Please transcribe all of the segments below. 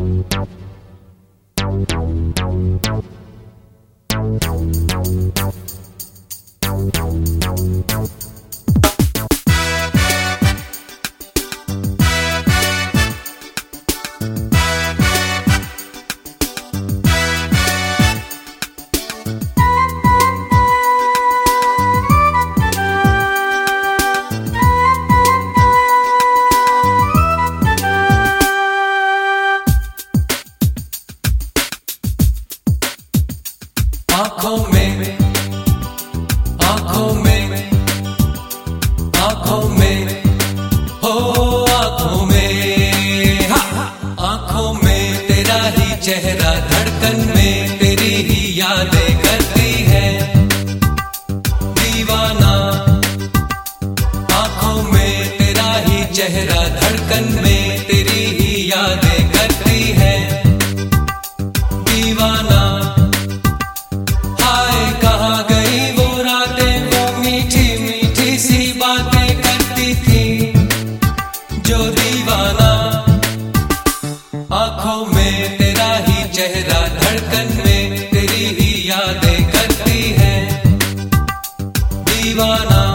Thank you. आँखों में आँखों में आँखों में, हो आँखों में आँखों में तेरा ही चेहरा था। में तेरा ही चेहरा धड़कन में तेरी ही यादें करती है। दीवाना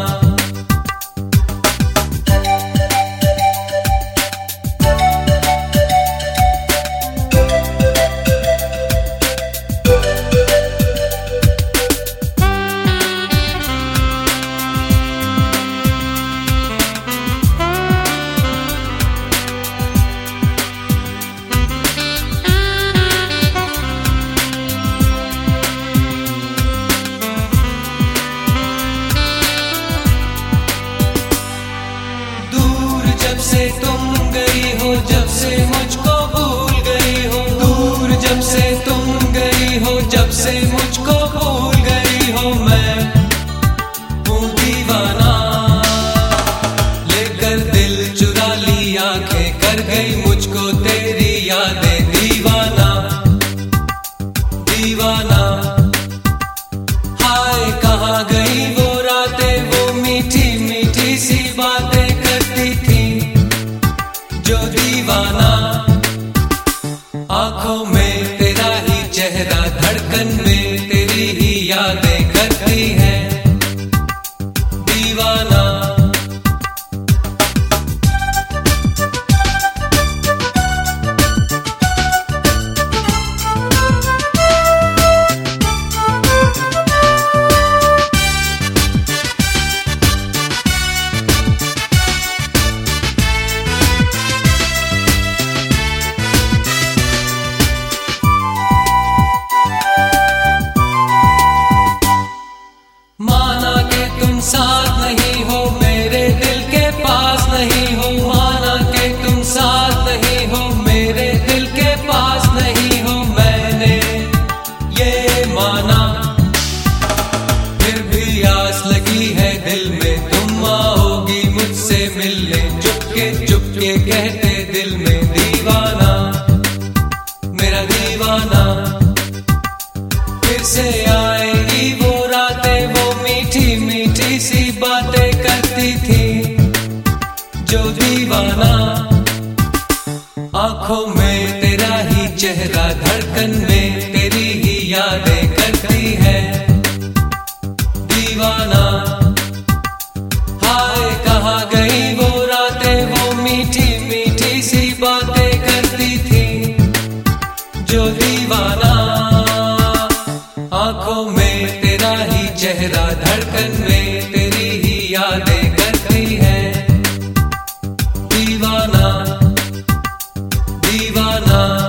दीवाना। फिर से आएगी वो रातें, वो मीठी मीठी सी बातें करती थी। जो दीवाना, आँखों में तेरा ही चेहरा, धड़कन में तेरी ही यादें करती है। दीवाना, हाय कहा गई वो रातें, वो मीठी ही चेहरा धड़कन में तेरी ही यादें करती है। दीवाना दीवाना।